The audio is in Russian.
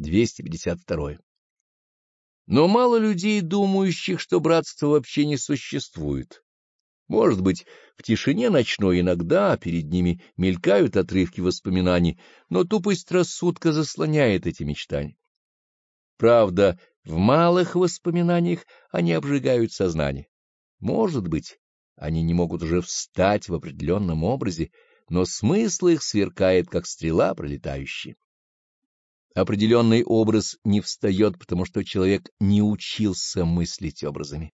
252. Но мало людей, думающих, что братство вообще не существует. Может быть, в тишине ночной иногда перед ними мелькают отрывки воспоминаний, но тупость рассудка заслоняет эти мечтания. Правда, в малых воспоминаниях они обжигают сознание. Может быть, они не могут уже встать в определенном образе, но смысл их сверкает, как стрела пролетающая. Определенный образ не встает, потому что человек не учился мыслить образами.